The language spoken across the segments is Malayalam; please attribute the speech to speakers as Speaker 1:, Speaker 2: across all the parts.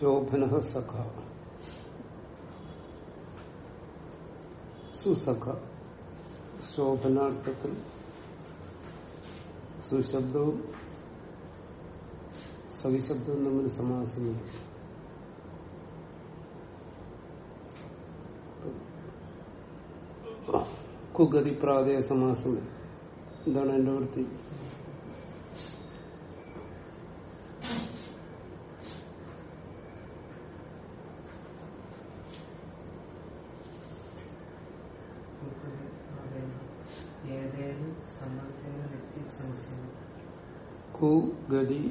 Speaker 1: ശോഭന സഖ സുസഖ ശോഭനാർത്ഥത്തിൽ സുശബ്ദവും സവിശബ്ദവും തമ്മിൽ സമാസമില്ല കുഗതി പ്രാതയ സമാസം എന്താണ് എന്റെ വൃത്തി കുഗതി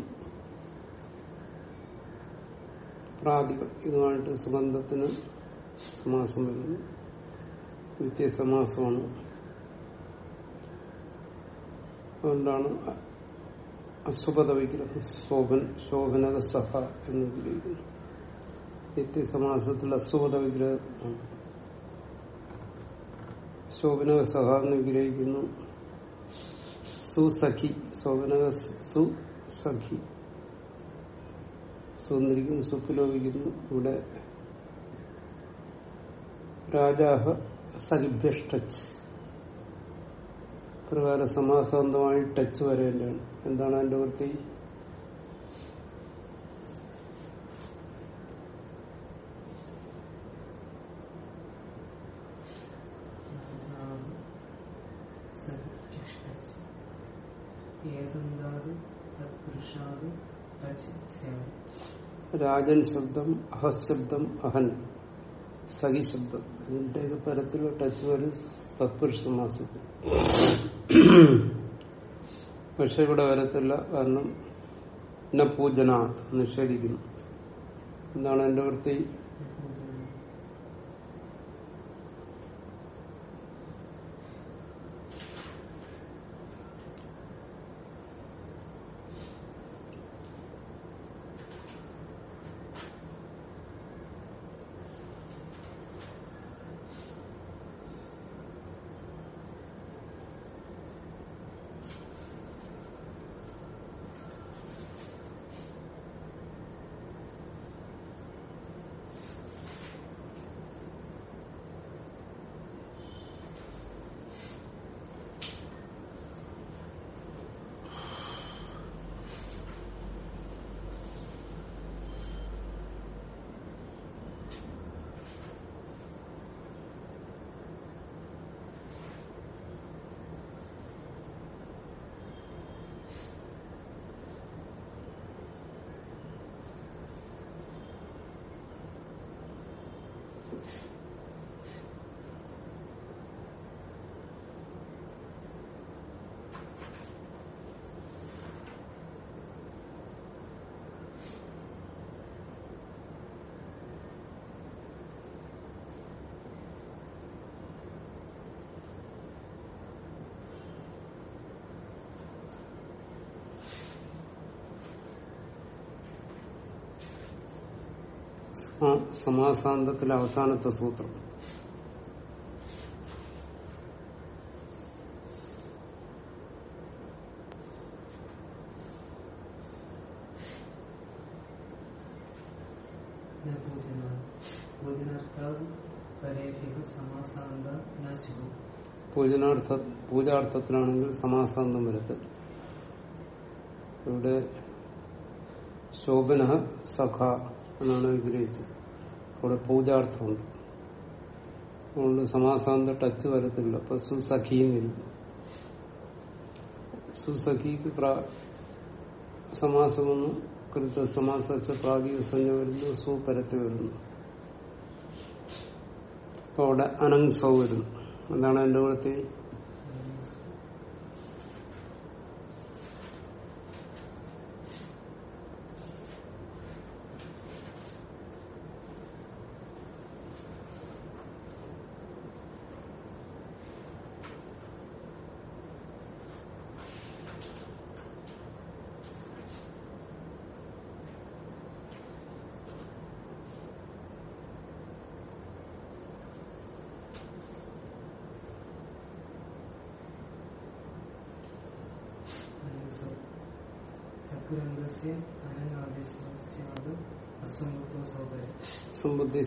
Speaker 1: പ്രാതികൾ ഇതുമായിട്ട് സുഗന്ധത്തിന് സമാസം വരുന്നു. നിത്യസമാസമാണ് അതുകൊണ്ടാണ് അസുപത വിഗ്രഹം ശോഭൻ ശോഭനക സഭ എന്ന് വിഗ്രഹിക്കുന്നു നിത്യസമാസത്തിൽ അസുപത വിഗ്രഹം ശോഭനക സഹ എന്ന് വിഗ്രഹിക്കുന്നു. സുസഖി ശോഭനക സുസഖി സുന്ദരിക്കുന്നു സുഖലോപിക്കുന്നു ഇവിടെ രാജാഹ സഖിഭ്യഷ്ടച്ച് പ്രകാരം സമാസാന്തമായി ടച്ച് വരേണ്ടതാണ്. എന്താണ് അതിന്റെ വൃത്തി? രാജൻ ശബ്ദം അഹശബ്ദം അഹൻ സഹി ശബ്ദം. ഇതിന്റെയൊക്കെ തരത്തിലുള്ള ടച്ച് വരും തത്പുരുഷ സമാസത്തിൽ. പക്ഷെ ഇവിടെ വരത്തില്ല. കാരണം ന നിഷേധിക്കുന്നു. എന്താണ് എന്റെ വൃത്തി? സമാസാന്തത്തിലെ അവസാനത്തെ സൂത്രം. പൂജനാർത്ഥ പൂജാർത്ഥത്തിലാണെങ്കിൽ സമാസാന്തം വരത്തില്ല. ഇവിടെ ശോഭന സഖ എന്നാണ് വിഗ്രഹിച്ചത്. അവിടെ പൂജാർത്ഥമുണ്ട്. അതുകൊണ്ട് സമാസാന്ത ടച്ച് വരത്തില്ല. അപ്പൊ സുസഖിന്നില്ല സുസഖിക്ക് സമാസമൊന്നും കൃത്യ സമാസ പ്രാതിക സംഖ്യ വരുന്നു സുപരത്തി വരുന്നു. അപ്പൊ അവിടെ അനങ്സൗ വരുന്നു. എന്താണ് എന്റെ വൃത്തി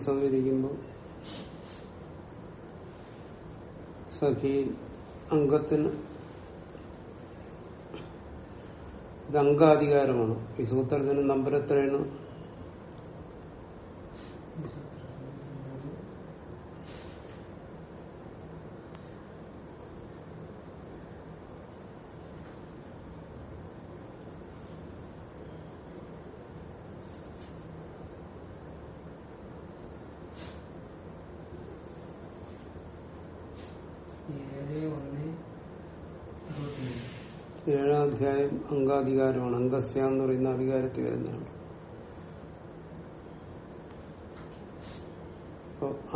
Speaker 1: സമ്പുദ്ധി സംവരിക്കുമ്പോൾ സഖി അംഗത്തിന് ഇത് അംഗാധികാരമാണ്. ഈ സൂത്രത്തിന് നമ്പർ
Speaker 2: ഏഴ്
Speaker 1: അധ്യായം അംഗാധികാരമാണ്. അംഗസ്യ എന്ന് പറയുന്ന അധികാരത്തിൽ വരുന്നതാണ്.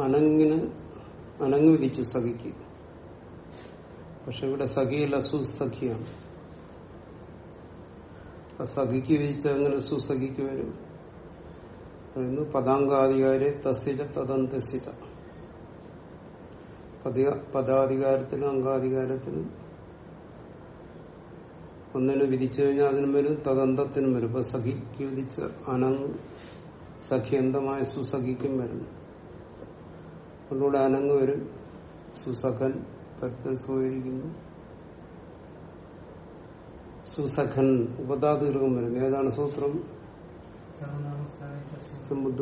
Speaker 1: അനങ്ങിന് അനങ്ങ് വിധിച്ചു സഖിക്ക്. പക്ഷെ ഇവിടെ സഖിയല്ല സുസഖിയാണ്. സഖിക്ക് വിധിച്ച അങ്ങനെ സുസഖിക്ക് വരും. പറയുന്നു പദാങ്കാധികാരി തസ്യജ തദന്തസ്യജ പദ- അംഗാധികാരത്തിനും ഒന്നിന് വിധിച്ചു കഴിഞ്ഞാൽ അതിനും വരും തദന്തത്തിനും വരും. ഇപ്പൊ സഖിക്ക് വിധിച്ച അനങ് സഖ്യന്തമായ സുസഖിക്കും വരുന്നു അതുകൊണ്ട് അനങ്ങ് വരും. സുസഖൻ പരത്തൻ സ്വീകരിക്കുന്നു. സുസഖൻ ഉപതാതീർഘം വരുന്നു. ഏതാണ് സൂത്രം?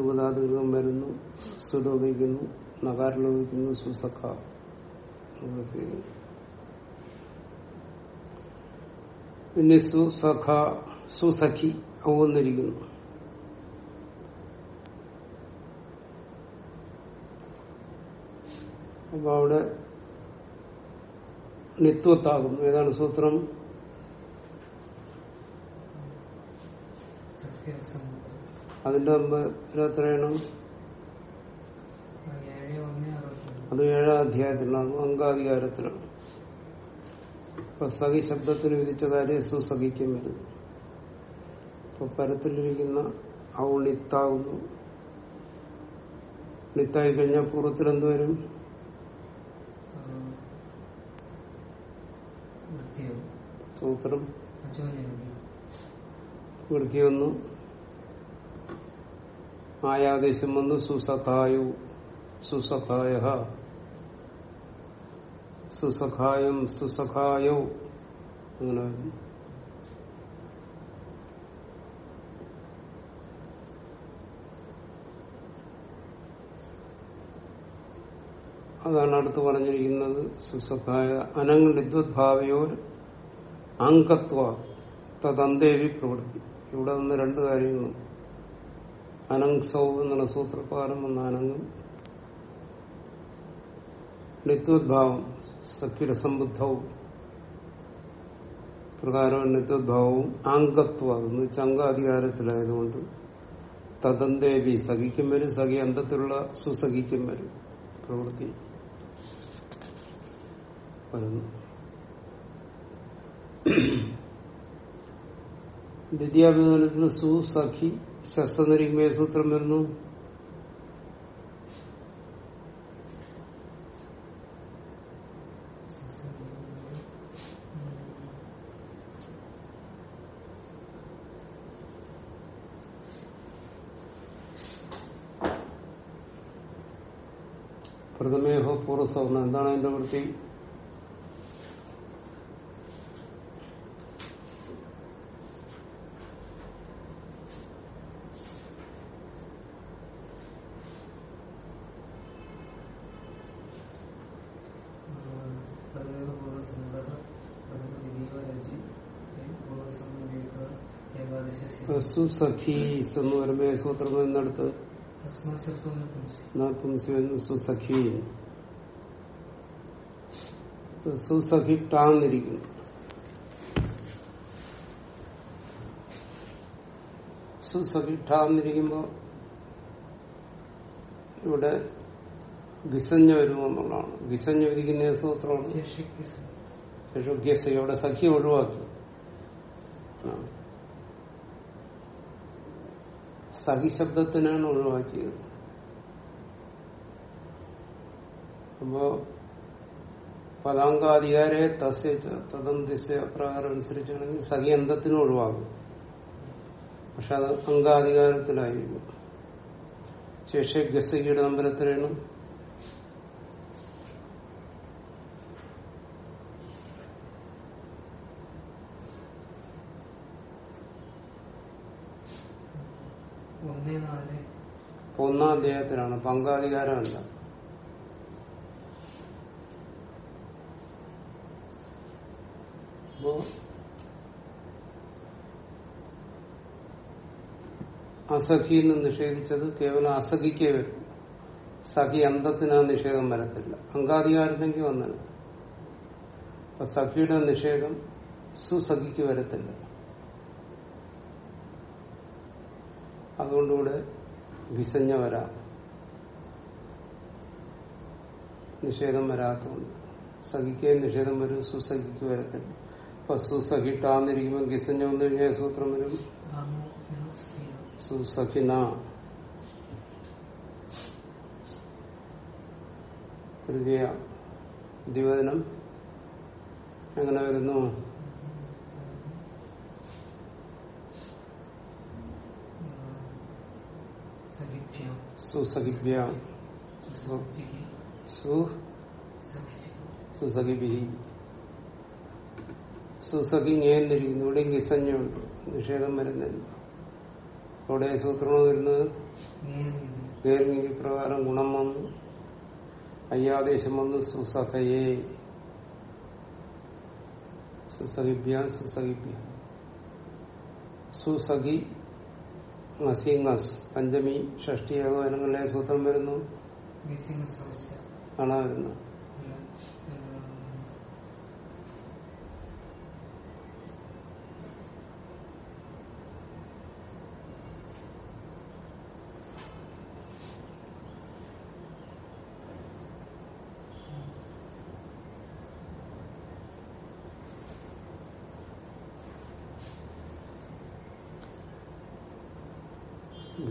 Speaker 1: ഉപതാദീർഘം വരുന്നു. സുലോഭിക്കുന്നു. നകാരലോപിക്കുന്നു സുസഖ. പിന്നെ സുസഖ സുസഖി ഔന്നിരിക്കുന്നു അപ്പൊ അവിടെ നിത്വത്താകുന്നു. ഏതാണ് സൂത്രം? അതിന്റെ മുമ്പ് എത്രയാണ്
Speaker 2: ഏഴ് ഒന്ന് അറുപത്തിമൂന്ന്
Speaker 1: അത് ഏഴാം അധ്യായത്തിലാണ് അംഗാധികാരത്തിലാണ് ഇപ്പൊ സഖി ശബ്ദത്തിന് വിധിച്ച കാര്യം സുസഖിക്കും വരുന്നു ഇപ്പൊ പരത്തിലിരിക്കുന്ന ഔ നിത്താകുന്നു നിത്തായി കഴിഞ്ഞാൽ പൂർവത്തിൽ എന്തുവരും സൂത്രം. വൃത്തി വന്നു. ആയാദേശം വന്നു. സുസഖായു. സുസഖായ സുസഖായം സുസഖായോ. അങ്ങനെ വരും അതാണ് അടുത്ത് പറഞ്ഞിരിക്കുന്നത് സുസഖായ അനങ് നിദ്വദ്ഭാവയോർ അങ്കത്വ തദന്തേവി പ്രവൃത്തി. ഇവിടെ നിന്ന് രണ്ട് കാര്യങ്ങളും അനങ് സൗ എന്നുള്ള സൂത്രപ്രകാരം വന്ന അനങ്ങും സഖ്യരസംബുദ്ധവും പ്രകാരം നിത്യോദ്ഭാവവും അംഗത്വം എന്ന് വെച്ചാൽ അംഗാധികാരത്തിലായതുകൊണ്ട് തദന്തേവി സഖിക്കും വരും സഖി അന്തത്തിലുള്ള സുസഖിക്കും വരും. പ്രവൃത്തി വരുന്നു ദ്വിതീയാഭിമാനത്തിന് സുസഖി ശസ്ത്രനിരിക്കുമ്പോൾ സൂത്രം വരുന്നു. പൂർവസവർണം എന്താണ് അതിന്റെ വൃത്തി? സുസഖീസ് എന്ന് പറയുമ്പോൾ സൂത്രം എന്നടുത്ത്
Speaker 2: തസ്മാശസ്വന്ന് പുംസി
Speaker 1: എന്ന് സുസഖി സുസഖി ടാന്നിരിക്കുന്നു സുസഖി ടാന്നിരിക്കുമ്പോ ഇവിടെ ഗിസഞ്ഞ വരുമെന്നുള്ളതാണ്. ഗിസഞ്ഞ വിധിക്കുന്ന സൂത്രമാണ്? ഇവിടെ സഖി ഒഴിവാക്കി. സഖി ശബ്ദത്തിനാണ് ഒഴിവാക്കിയത്. അപ്പോ പദാങ്കാധികാരെ തസ്യ തദം ദിശ പ്രകാരം അനുസരിച്ചാണെങ്കിൽ സഖി അന്തത്തിനും ഒഴിവാകും. പക്ഷെ അത് അംഗാധികാരത്തിലായിരിക്കും. ശേഷി ഗസഖിയുടെ നമ്പരത്തിലാണ്
Speaker 2: ഒന്നാം
Speaker 1: അദ്ദേഹത്തിലാണ് പങ്കാധികാരമല്ല അപ്പോ അസഖിന്ന് നിഷേധിച്ചത് കേവലം അസഖിക്കേ വരും. സഖി അന്തത്തിന് ആ നിഷേധം വരത്തില്ല. അങ്കാധികാരത്തെങ്കിൽ വന്നത് അപ്പൊ സഖിയുടെ നിഷേധം സുസഖിക്ക് വരത്തില്ല. അതുകൊണ്ടുകൂടെ വിസഞ്ഞ വരാം നിഷേധം വരാത്തതുകൊണ്ട് സഖിക്കേ നിഷേധം വരും സുസഖിക്ക് വരത്തില്ല. അപ്പൊ സുസഖിട്ടാന്നിരിക്കുമ്പോൾ ഗിസഞ്ഞ വന്നു കഴിഞ്ഞാൽ സൂത്രം വരും? സുസഖിന തൃതീയ ദ്വിവചനം എങ്ങനെ വരുന്നു?
Speaker 2: സഖിഭ്യം
Speaker 1: സുസഖിഭ്യ സുസഖിഭി സുസഖി ഞേന്നിരിക്കുന്നു ഇവിടെ ഗിസഞ്ഞുണ്ട് നിഷേധം വരുന്നില്ല. അവിടെ സൂത്രങ്ങൾ വരുന്നത് ഗേർഗിരി പ്രകാരം ഗുണം വന്നു. അയ്യാദേശം വന്നു സുസഖയെ. സുസഖിഭ്യ സുസഖിഭ്യ. സുസഖി പഞ്ചമി ഷഷ്ടി ഏകോപനങ്ങളിലെ സൂത്രം വരുന്നു.
Speaker 2: ആണ് വരുന്നത്.
Speaker 1: കാണാൻ വരുന്നു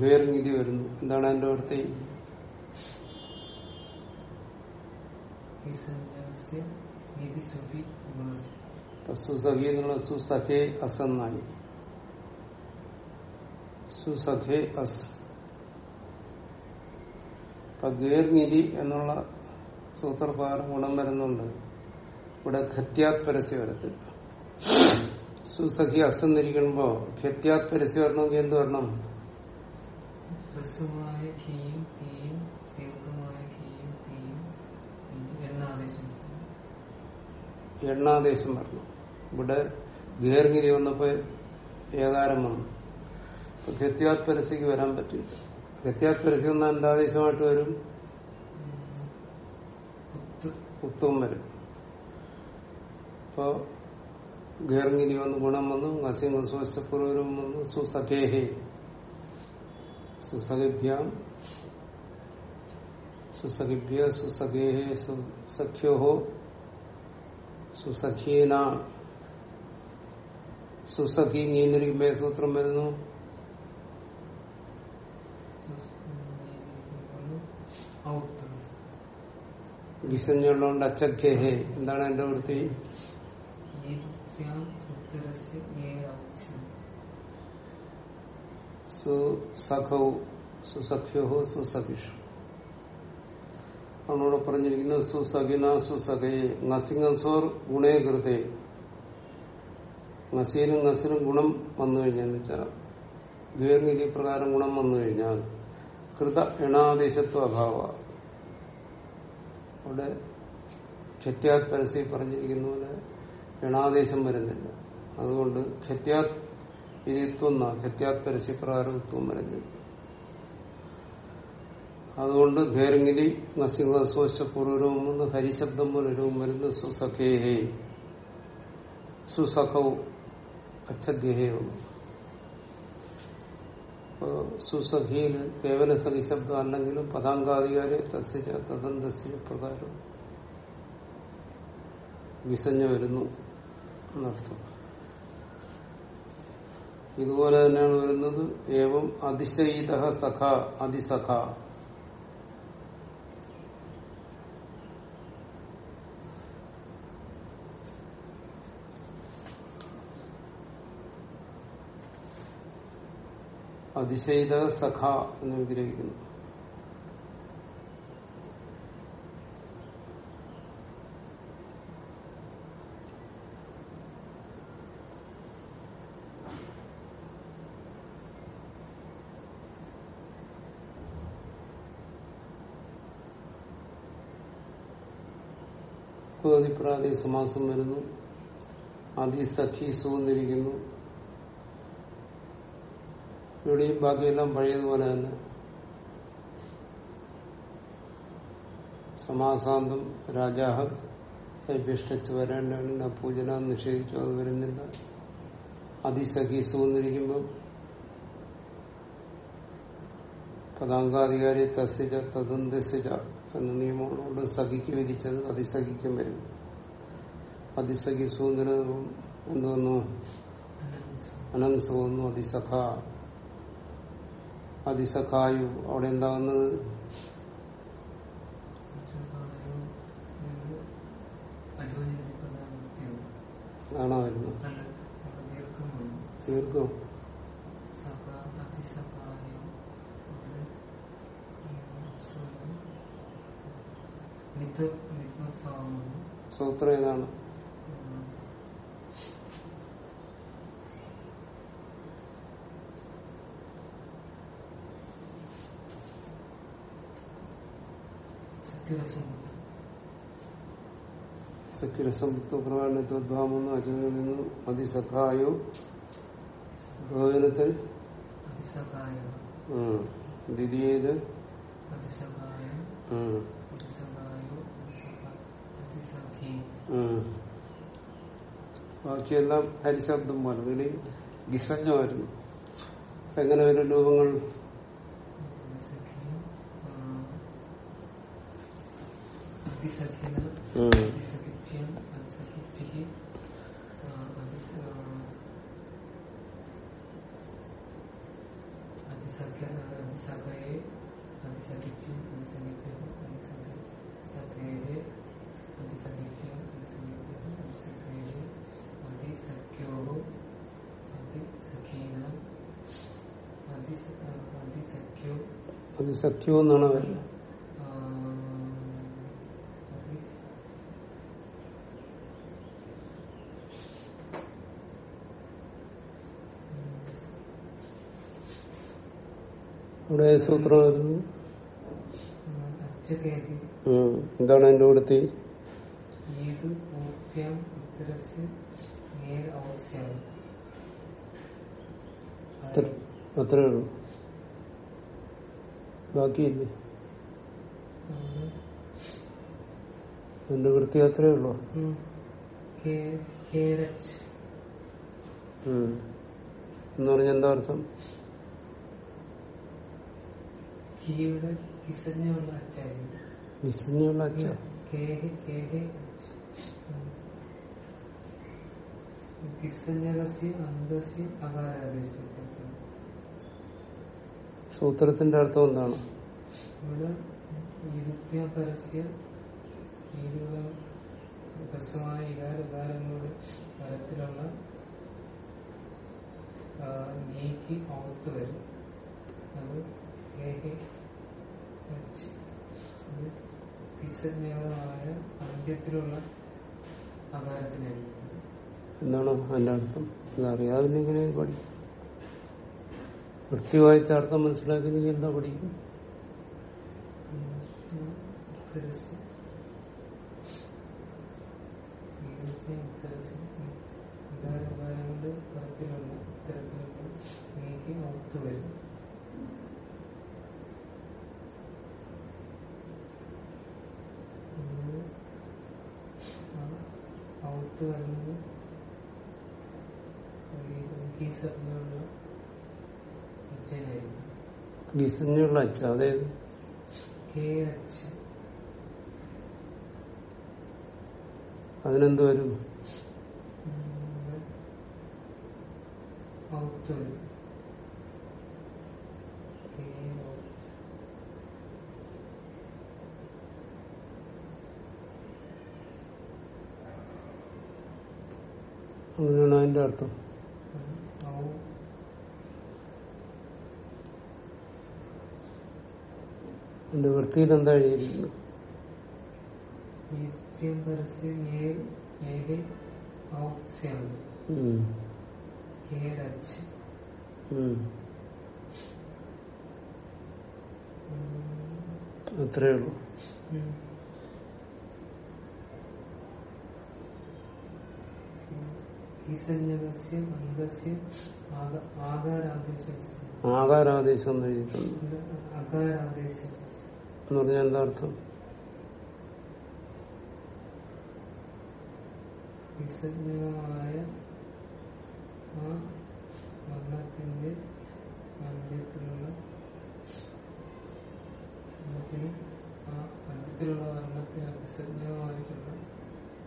Speaker 1: ഘേർനിധി വരുന്നു എന്താണ് അതിന്റെ വൃത്തി സുസഖി എന്നുള്ള സുസഖേ അസ് എന്നായി. സുസഖേ അസ്. ഇപ്പൊ ഗേർനിധി എന്നുള്ള സൂത്രപ്രകാരം ഗുണം വരുന്നുണ്ട്. ഇവിടെ ഖത്യാത് പരസ്യ വരത്തില്ല സുസഖി അസ് എന്നിരിക്കുമ്പോ ഖത്യാത് പരസ്യ വരണമെങ്കിൽ എന്ത് വരണം?
Speaker 2: ഹ്രസ്വമായ കീയും തീയും ദീർഘമായ കീയും തീയും എണ്ണാദേശം.
Speaker 1: എണ്ണാദേശം വരണം ഇവിടെ ഗേർഗിരി വന്നപ്പോ ഏകാരം വന്നു. അപ്പൊ ഗത്യാത് പരസ്യക്ക് വരാൻ പറ്റില്ല. ഗത്യാത് പരസ്യം എന്നാൽ എന്താദേശമായിട്ട് വരും ഉത്തവും വരും. അപ്പോ ഗേർഗിരി വന്ന് ഗുണം വന്നു ngസിംഗ് സ്വസ്ഥപൂർവം വന്നു സുസഖേഹേ. സുസഖിഭ്യാം സുസഖിഭ്യ സുസഖേഹേ സുസഖ്യോഹോ സുസഖീന സുസഖി നീന്നിരിക്കുമ്പോ ഏത് സൂത്രം വരുന്നു
Speaker 2: ഔത്ത്
Speaker 1: ഗിസഞ്ഞുള്ളതുകൊണ്ട് അച്ചഖേഹേ എന്താണ് എന്റെ വൃത്തി സുസഖൗ സുസഖ്യോ സുസഖിഷു. അവനോട് പറഞ്ഞിരിക്കുന്നത് സുസഖിന സുസഖേ ngസിംഗസോർ ഗുണേ കൃതേ. നസീനും നസിനും ഗുണം വന്നു കഴിഞ്ഞാൽ വെച്ചാൽ ദീർഘിതി പ്രകാരം ഗുണം വന്നു കഴിഞ്ഞാൽ കൃത എണാദേശത്വ അഭാവ അവിടെ ഖത്യാത് പരസ്യം പറഞ്ഞിരിക്കുന്ന പോലെ എണാദേശം വരുന്നില്ല. അതുകൊണ്ട് ഖത്യാത് പരസ്യപ്രകാരം ഉത്വം വരുന്നില്ല അതുകൊണ്ട് ധേരങ്കിലി നസിംഹസ്വശപൂർവരവും വന്ന് ഹരിശബ്ദം പോലെ രൂപം വരുന്നു സുസഖേഹേ. സുസഖവും അപ്പോ സുസഖിയിൽ കേവല സഖി ശബ്ദം അല്ലെങ്കിലും പദാങ്കാധികാരി തസ്യ തദന്തസ്യ പ്രകാരം വിസഞ്ഞ വരുന്നു എന്നർത്ഥം. ഇതുപോലെ തന്നെയാണ് വരുന്നത്. ഏവം അതിശയിത സഖ അതിസഖ. അതിശയിത സഖ എന്ന് വിഗ്രഹിക്കുന്നു. ഉപതിപ്രാതി സമാസം വരുന്നു. അതിസഖി സൂന്നിരിക്കുന്നു ഇവിടെയും ബാക്കിയെല്ലാം പഴയതുപോലെ തന്നെ. സമാസാന്തം രാജാഹ സൈഭിഷ്ടച്ച് വരേണ്ടതാണ് പൂജന നിഷേധിച്ചു അത് വരുന്നില്ല. അതിസഖി സൂന്നിരിക്കുമ്പോൾ പദാങ്കാധികാരി തദന്തസ്യജ എന്ന നിയമങ്ങളോട് സഖിക്ക് വിധിച്ചത്. അതിസഖിക്കും വരും അതിസഖി എന്തോന്നു അനംസ് വന്നു അതിസഖ. അതിസഖായു അവിടെ എന്താ വന്നത്? ആണോ വരുന്നത്? തീർക്കും. സൂത്രം ഏതാണ്? സഖ്യരസമുക്തപ്രകാരത്വദ്ഭാമെന്ന് അച്ഛനിൽ നിന്ന് അതിസഖായോ ഭോജനത്തിൽ ദ്വിതീയത്. ബാക്കിയെല്ലാം ഹരിശബ്ദം പോലെ. ഗിസഞ്ഞമായിരുന്നു. എങ്ങനെ വരും രൂപങ്ങൾ
Speaker 2: അതിസഖി ആ, അതിസഖിന
Speaker 1: ഉം.
Speaker 2: അതിസഖിഭ്യം അതിസഖിഭിः ആ, അതിസ- ആ, അതിസഖ്യ അതിസഖയെ അതിസഖിഭ്യം അതിസഖിഭ്യം അതിസഖയെ അതിസഖിഭ്യം അതിസഖിഭ്യം അതിസഖയെ അതിസഖ്യോ അതിസഖീനാം അതിസ- ആ, അതിസഖ്യോ
Speaker 1: അത് സഖ്യം എന്നാണ് വരുന്നത് ഇവിടെ സൂത്രം വരുന്നു
Speaker 2: അച്ചകേതി
Speaker 1: ഉം. എന്താണ് എന്റെ കൂടുത്തി അത്ര- ഉള്ളൂ. ബാക്കിയില്ലേ? എന്റെ വൃത്തി അത്രേ ഉള്ളൂ. എന്ന് പറഞ്ഞ എന്താ അർത്ഥം? സൂത്രത്തിന്റെ അർത്ഥം എന്താണ്?
Speaker 2: ഹ്രസ്വമായ തരത്തിലുള്ള നീക്കി ഓർത്തു വരും. അത് കിസജ്ഞമായ അന്ത്യത്തിലുള്ള അകാരത്തിനായിരിക്കും
Speaker 1: എന്താണ് അതിന്റെ അർത്ഥം? ഇത് അറിയാതില്ലെങ്കിൽ പഠിക്കും വൃത്തി വായിച്ച അർത്ഥം മനസ്സിലാക്കിയെങ്കിൽ എന്താ പഠിക്കും
Speaker 2: ഉത്തരസ് ഈരുപ്യ ഉത്തരസ് ഇകാര ഉദാഹരണങ്ങളുടെ തരത്തിലുള്ള തരത്തിലുള്ള നീക്കി ഔത്ത് വരും ഔത്ത് വരുന്നത്
Speaker 1: വിസഞ്ഞുള്ള അച്ഛ അതായത്?
Speaker 2: കേരച്ച്
Speaker 1: അതിനെന്ത് വരും?
Speaker 2: ഔത്ത് വരും.
Speaker 1: അങ്ങനെയാണ് അതിന്റെ അർത്ഥം. എന്റെ വൃത്തിയിൽ എന്താ എഴുതിയിരിക്കുന്നു അത്രേ ഉള്ളൂ.
Speaker 2: ആക- ആകാരാദേശസ്യ.
Speaker 1: ആകാരാദേശം എന്ന് എഴുതിയിട്ടുണ്ട്. എന്ന് പറഞ്ഞാൽ എന്താ അർത്ഥം?
Speaker 2: വിസഞ്ജകമായ ആ വർണത്തിന്റെ മധ്യത്തിലുള്ള വർണത്തിന് ആ മധ്യത്തിലുള്ള വർണത്തിന് വിസഞ്ജകമായിട്ടുള്ള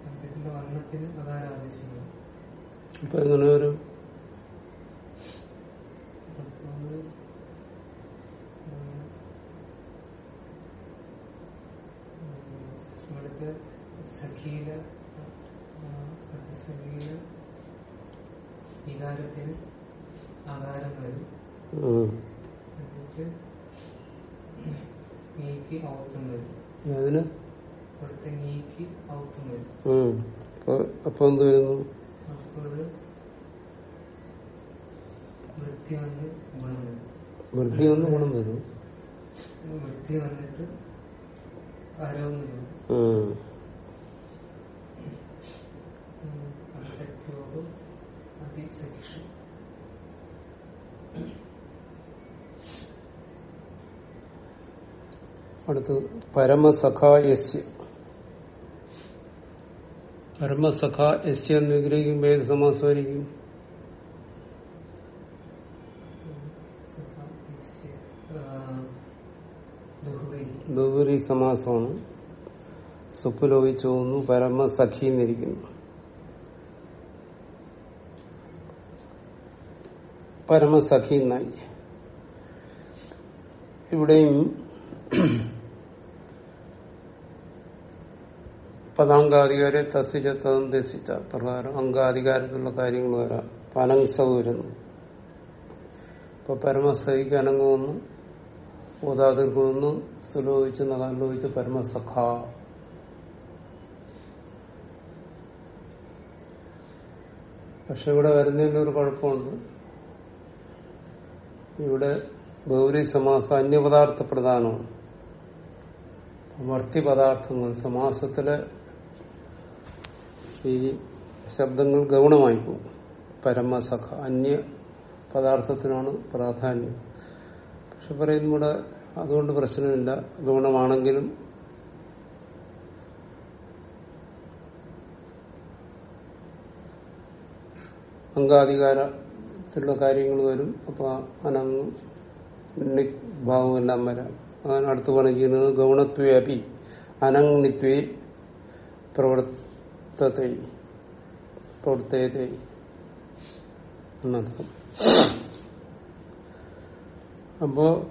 Speaker 2: മധ്യത്തിലുള്ള വർണത്തിന് അകാരാദേശങ്ങൾ
Speaker 1: അപ്പൊ ഇങ്ങനെ ഒരു
Speaker 2: വികാരത്തിന് ആകാരം വരും.
Speaker 1: ഉം.
Speaker 2: എന്നിട്ട് നീക്കി ഔത്തും വരും.
Speaker 1: അതിന്
Speaker 2: ഇവിടുത്തെ നീക്കി ഔത്തും വരും.
Speaker 1: ഉം. അപ്പൊ എന്ത് വരുന്നു?
Speaker 2: വൃത്തി വന്ന് ഗുണം വരും
Speaker 1: വൃത്തി
Speaker 2: വന്നിട്ട്
Speaker 1: അടുത്ത് പരമസഖായസ്യ പരമസഖ യസ്യ എന്ന് വിഗ്രഹിക്കുമ്പോ ഏത് സമാസമായിരിക്കും ബഹുരി സമാസമാണ് സുപ്പുലോഹിച്ചു പോകുന്നു പരമസഖി എന്നിരിക്കുന്നു. പരമസഖി എന്നായി. ഇവിടെയും പദാങ്കാധികാരെ തസിച്ച തദം പ്രകാരം അംഗാധികാരത്തിലുള്ള കാര്യങ്ങൾ വരാം. പനങ്സവ് വരുന്നു ഇപ്പൊ പരമസഹിക്ക് അനങ്ങുമെന്നും വന്നു. ഓതാതിർക്കുന്നു സുലോഹിച്ച് നകാലോഹിച്ച് പരമസഖ. പക്ഷെ ഇവിടെ വരുന്നതിന് ഒരു കുഴപ്പമുണ്ട്. ഇവിടെ ഗൗരി സമാസ അന്യപദാർത്ഥ പ്രധാനമാണ് വർത്തി പദാർത്ഥങ്ങൾ സമാസത്തിലെ ഈ ശബ്ദങ്ങൾ ഗൗണമായി പോകും. പരമസഖ അന്യ പദാർത്ഥത്തിനാണ് പ്രാധാന്യം. പക്ഷെ പറയുന്ന കൂടെ അതുകൊണ്ട് പ്രശ്നമില്ല. ഗൗണമാണെങ്കിലും അംഗാധികാരത്തിലുള്ള കാര്യങ്ങൾ വരും. അപ്പൊ അനങ്ങ്. ഭാവമെല്ലാം വരാം. അതാണ് അടുത്ത് പറഞ്ഞിരിക്കുന്നത് ഗൗണത്വേ അപി അനങ് അപ്പോ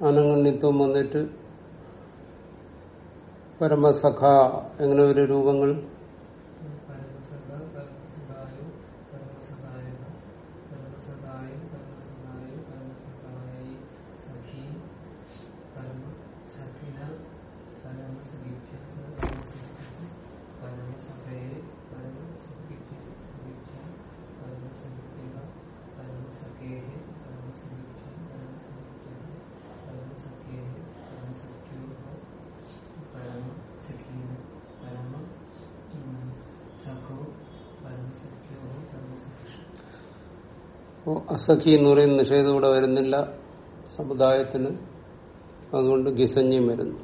Speaker 1: അനങ്ങണ്ണിത്വം വന്നിട്ട് പരമസഖ എങ്ങനെ ഒരു രൂപങ്ങൾ അപ്പോ അസഖി എന്ന് പറയുന്ന നിഷേധം ഇവിടെ വരുന്നില്ല സമുദായത്തിന്. അതുകൊണ്ട് ഗിസഞ്ജയും വരുന്നു.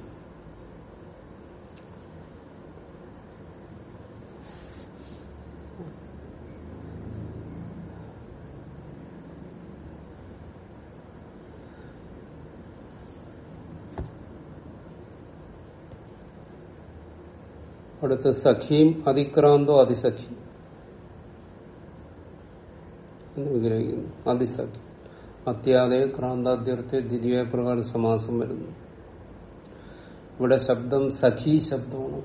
Speaker 1: അടുത്ത സഖിയും അതിക്രാന്തോ അതിസഖി എന്ന് വിഗ്രഹിക്കുന്നു. അതിസഖി അത്യാദയ ക്രാന്താദ്യർത്ഥ ദ്വിതീയ പ്രകാരം സമാസം വരുന്നു. ഇവിടെ ശബ്ദം സഖി ശബ്ദമാണ്.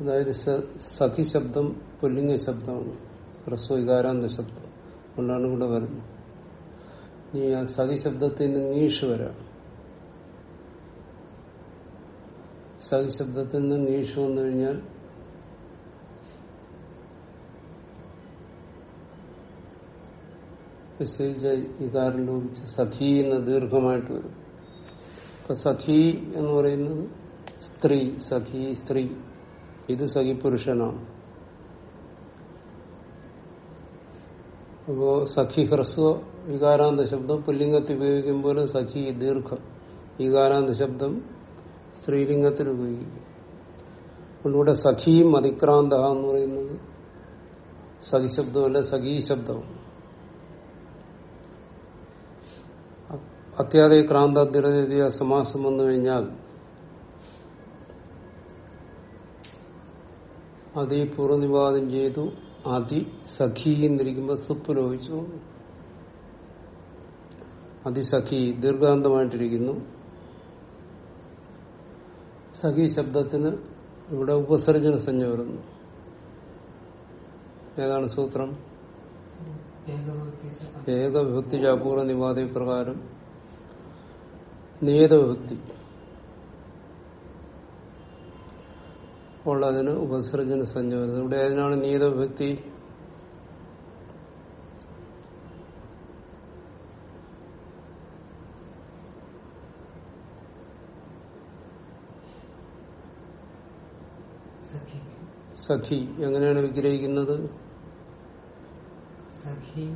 Speaker 1: അതായത് സഖി ശബ്ദം പുല്ലിംഗ ശബ്ദമാണ്. ഹ്രസ്വ വികാരാന്ത ശബ്ദം. കൊണ്ടാണ് ഇവിടെ വരുന്നത്. ഇനി ആ സഖി ശബ്ദത്തിന് നീഷ് വരാം. സഖി ശബ്ദത്തിൽ നിന്ന് നീഷ് വന്നു കഴിഞ്ഞാൽ വിശേഷിച്ച വികാരം ലോപിച്ച് സഖി എന്ന് ദീർഘമായിട്ട് വരും. അപ്പൊ സഖി എന്ന് പറയുന്നത് സ്ത്രീ സഖി സ്ത്രീ. ഇത് സഖി പുരുഷനാണ്. അപ്പോ സഖി ഹ്രസ്വ വികാരാന്ത ശബ്ദം പുല്ലിംഗത്തിൽ ഉപയോഗിക്കുമ്പോൾ സഖി ദീർഘം വികാരാന്ത ശബ്ദം സ്ത്രീലിംഗത്തിൽ ഉപയോഗിക്കും. അതുകൊണ്ട് സഖിയും അതിക്രാന്ത എന്ന് പറയുന്നത് സഖി ശബ്ദമല്ല സഖീ ശബ്ദമാണ്. അത്യാദി ക്രാന്താദ്യതീയ സമാസം വന്നു കഴിഞ്ഞാൽ അതി പൂർവനിവാദം ചെയ്തു അതി സഖി എന്നിരിക്കുമ്പോൾ സുപ്പ് ലോപിച്ചു അതിസഖി ദീർഘാന്തമായിട്ടിരിക്കുന്നു. സഖി ശബ്ദത്തിന് ഇവിടെ ഉപസർജന സഞ്ജ വരുന്നു. ഏതാണ് സൂത്രം? ഏകവിഭക്തി ചാപൂർവ നിവാദി പ്രകാരം. നിയതവിഭക്തി. ഉള്ളതിന് ഉപസർജന സംജ്ഞ വരുന്നത് ഇവിടെ അതിനാണ് നിയതവിഭക്തി.
Speaker 2: സഖി.
Speaker 1: സഖി. എങ്ങനെയാണ് വിഗ്രഹിക്കുന്നത്?
Speaker 2: സഖി.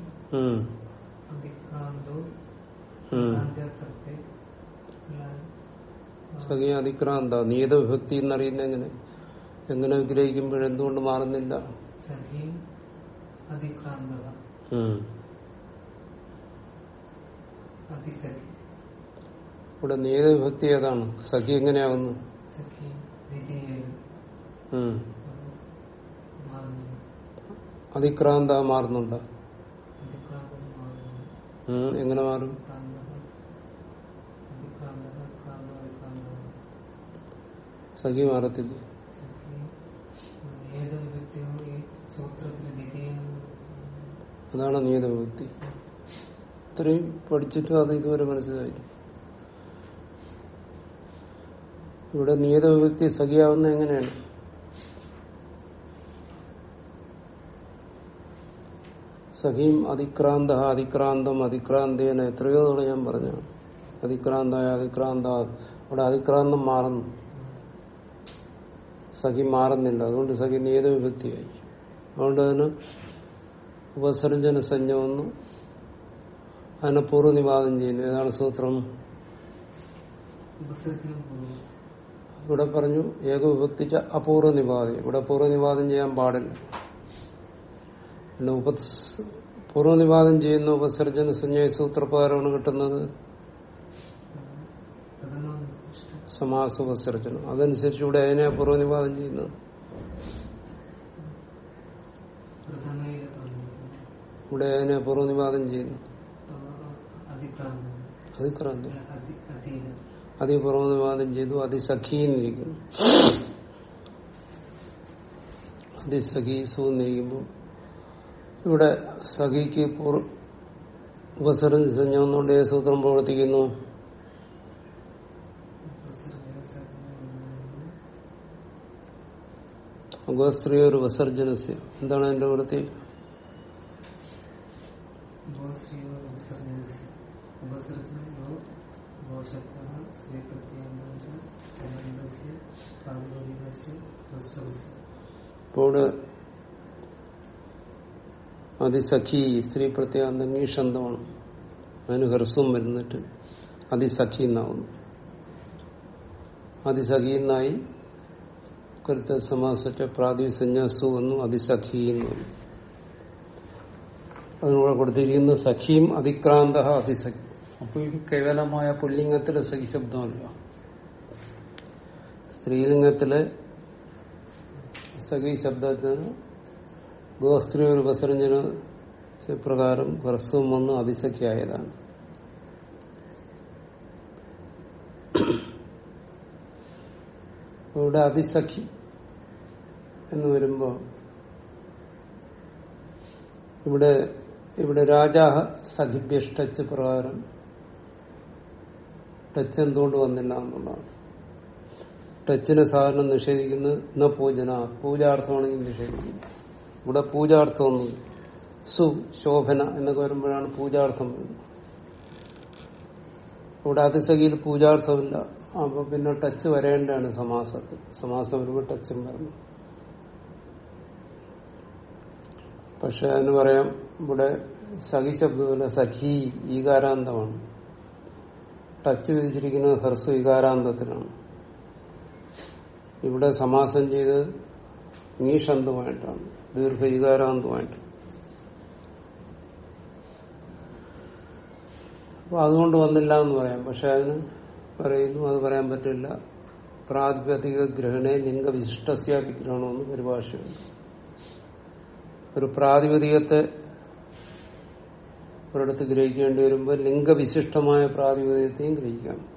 Speaker 2: അതിക്രാന്തോ
Speaker 1: സഖി അതിക്രാന്ത നിയതവിഭക്തി എന്നറിയുന്ന എങ്ങനെ? എങ്ങനെ വിഗ്രഹിക്കുമ്പോൾ എന്തുകൊണ്ട് മാറുന്നില്ല? ഇവിടെ നിയത വിഭക്തി ഏതാണ്? സഖി എങ്ങനെയാവുന്നു? അതിക്രാന്ത മാറുന്നുണ്ടോ? എങ്ങനെ മാറും? സഖി മാറത്തില്ല. അതാണ് നിയത വിഭക്തി ഇത്രയും പഠിച്ചിട്ടും അത് ഇതുവരെ മനസ്സിലായി ഇവിടെ നിയതവിഭക്തി സഖിയാവുന്ന എങ്ങനെയാണ്? സഖീം അതിക്രാന്ത അതിക്രാന്തം അതിക്രാന്തേന എത്രയോ തവണ ഞാൻ പറഞ്ഞു അതിക്രാന്തായ അതിക്രാന്ത. അവിടെ അതിക്രാന്തം മാറുന്നു. സഖി മാറുന്നില്ല. അതുകൊണ്ട് സഖി നിയതവിഭക്തിയായി അതുകൊണ്ട് അതിന് ഉപസർജന സഞ്ജ വന്നു അതിനെ പൂർവനിവാദം ചെയ്യുന്നു ഏതാണ് സൂത്രം? ഇവിടെ പറഞ്ഞു ഏകവിഭക്തിച്ച അപൂർവ നിവാദം ഇവിടെ പൂർവനിവാദം ചെയ്യാൻ പാടില്ല. പിന്നെ ഉപസ് പൂർവനിവാദം ചെയ്യുന്ന ഉപസർജന സഞ്ജയ സൂത്രപ്രകാരമാണ് കിട്ടുന്നത്.
Speaker 2: ഇഷ്ടം
Speaker 1: സമാസ ഉപസർജനം അതനുസരിച്ച് ഇവിടെ അതിനെ പൂർവനിപാതം ചെയ്യുന്നത്. ഇവിടെ അതിനെ പൂർവനിപാതം ചെയ്യുന്നു.
Speaker 2: അതിക്രാന്തം.
Speaker 1: അതിക്രാന്തി
Speaker 2: അതി അധീനം
Speaker 1: അതി പൂർവനിവാദം ചെയ്തു അതിസഖീന്നിരിക്കുന്നു അതിസഖി സൂന്നിരിക്കുമ്പോൾ ഇവിടെ സഖിക്ക് പൂർ ഉപസർജ സഞ്ജമെന്നുകൊണ്ട് ഏ സൂത്രം പ്രവർത്തിക്കുന്നു. അഗോസ്ത്രീയ ഒരു വിസർജനസ്യ എന്താണ് അതിന്റെ വൃത്തി? ഇപ്പോൾ അതിസഖി സ്ത്രീ പ്രത്യാന്തം ഈ ഷന്തമാണ് അതിന് ഹ്രസ്വം വരുന്നിട്ട് അതിസഖി എന്നാവുന്നു. അതിസഖി എന്നായി കരുത്ത സമാസറ്റ പ്രാതിസന്യാസു എന്നും അതിസഖി എന്നും അതിനൂടെ കൊടുത്തിരിക്കുന്ന സഖിയും അതിക്രാന്ത അതിസഖി അപ്പൊ ഈ കേവലമായ പുല്ലിംഗത്തിലെ സഖി ശബ്ദമല്ല. സ്ത്രീലിംഗത്തിലെ സഖി ശബ്ദത്തിന് ഗോസ്ത്രീ ഒരു ബസരഞ്ജന പ്രകാരം ഹ്രസ്വം വന്ന് അതിസഖ്യായതാണ് ഇവിടെ അതിസഖി എന്ന് വരുമ്പോ ഇവിടെ ഇവിടെ രാജാഹ സഖിഭ്യഷ്ടച്ച് പ്രകാരം ടച്ച് എന്തുകൊണ്ട് വന്നില്ല എന്നുള്ളതാണ്. ടച്ചിനെ സാധാരണ നിഷേധിക്കുന്നത് ന പൂജന പൂജാർത്ഥമാണെങ്കിൽ നിഷേധിക്കുന്നു. ഇവിടെ പൂജാർത്ഥമൊന്നും സു ശോഭന എന്നൊക്കെ വരുമ്പോഴാണ് പൂജാർത്ഥം ഇവിടെ അതിസഖിയിൽ പൂജാർത്ഥമില്ല. അപ്പൊ പിന്നെ ടച്ച് വരേണ്ടതാണ് സമാസത്തിൽ. സമാസം വരുമ്പോൾ ടച്ചും വരണം. പക്ഷെ അതിന് പറയാം ഇവിടെ സഖി ശബ്ദമല്ല സഖി ഈകാരാന്തമാണ് ടച്ച് വിധിച്ചിരിക്കുന്നത് ഹ്രസ്വ ഈകാരാന്തത്തിലാണ് ഇവിടെ സമാസം ചെയ്ത് നീഷന്തമായിട്ടാണ് ദീർഘ ഈകാരാന്തമായിട്ട് അപ്പൊ അതുകൊണ്ട് വന്നില്ല എന്ന് പറയാം. പക്ഷെ അതിന് പറയുന്നു അത് പറയാൻ പറ്റില്ല. പ്രാതിപതിക ഗ്രഹണേ ലിംഗവിശിഷ്ടസ്യ വിഗ്രഹണമെന്ന് പരിഭാഷയുണ്ട്. ഒരു പ്രാതിപതികത്തെ ഒരിടത്ത് ഗ്രഹിക്കേണ്ടി വരുമ്പോൾ ലിംഗവിശിഷ്ടമായ പ്രാതിപതികത്തെയും ഗ്രഹിക്കാം.